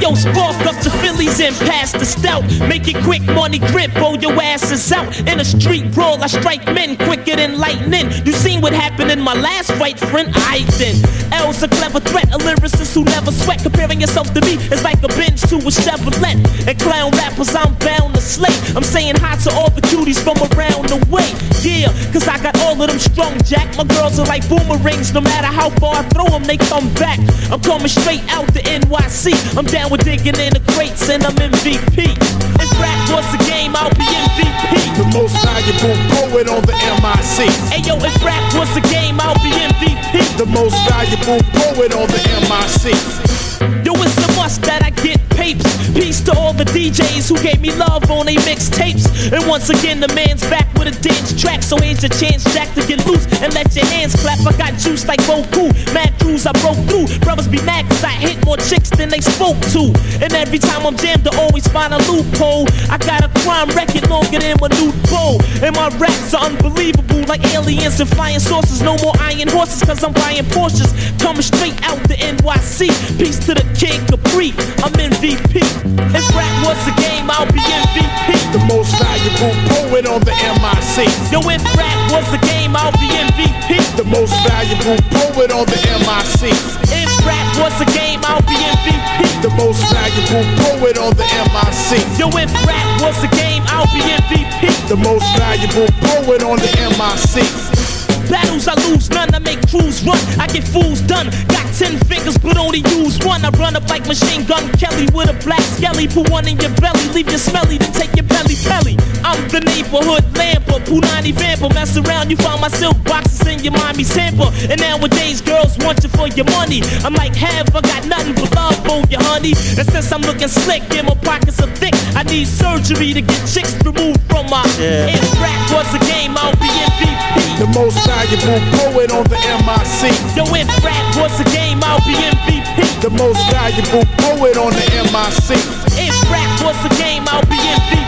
yo, spark up the Phillies and pass the stout. Make it quick, money grip, or your ass is out. In a street brawl, I strike men quicker than lightning. You seen what happened in my last fight, friend? I then. L's a clever threat, a lyricist who never sweat. Comparing yourself to me is like a Benz to a Chevrolet. And clown rappers, I'm bound to slay. I'm saying hi to all the cuties from around all of them strong, Jack. My girls are like boomerangs, no matter how far I throw them, they come back. I'm coming straight out the NYC. I'm down with digging in the crates and I'm MVP. If rap was a game, I'll be MVP. The most valuable poet on the MIC. Hey yo, if rap was a game, I'll be MVP. The most valuable poet on the MIC. Yo, it's the DJs who gave me love on they mixtapes. And once again, the man's back with a dance track. So here's your chance, Jack, to get loose and let your hands clap. I got juice like Goku. Mad crews I broke through. Brothers be mad cause I hit more chicks than they spoke to. And every time I'm jammed, I always find a loophole. I got a crime record longer than my new bow. And my raps are unbelievable like aliens and flying saucers. No more iron horses cause I'm buying Porsches. Coming straight out the NYC. Peace to the King Capri. I'm MVP. Poet on the MIC. Yo, if rap was a game, I'll be MVP. The most valuable poet on the MIC. If rap was a game, I'll be MVP. The most valuable poet on the MIC. Yo, if rap was a game, I'll be MVP. The most valuable poet on the MIC. Battles I lose none, I make crews run. I get fools done. Got ten fingers, but only use one. I run up like machine gun Kelly with a black skelly. Put one in your belly, leave you smelly, then take your belly Punani vamper. Mess around, you find my silk boxes in your mommy sample. And nowadays, girls want you for your money. I'm like, have I got nothing but love for you, honey? And since I'm looking slick and my pockets are thick, I need surgery to get chicks removed from my. Yeah. If rap was a game, I'll be MVP. The most valuable poet on the MIC. Yo, if rap was a game, I'll be MVP. The most valuable poet on the MIC. If rap was a game, I'll be MVP.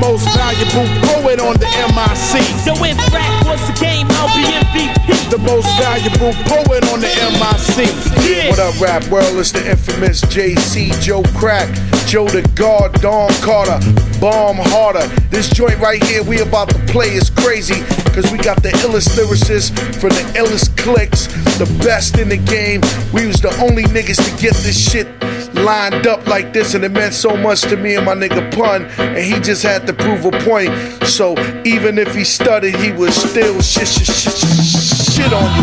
The most valuable poet on the MIC. Yo, if rap was a game, I'll be MVP. The most valuable poet on the MIC. Yeah. What up, rap world? It's the infamous JC Joe Crack, Joe the God, Don Carter, Bomb Harder. This joint right here, we about to play is crazy, cause we got the illest lyricists for the illest clicks, the best in the game. We was the only niggas to get this shit lined up like this, and it meant so much to me and my nigga Pun, and he just had to prove a point. So even if he stuttered, he was still shit, shit, shit, shit on you.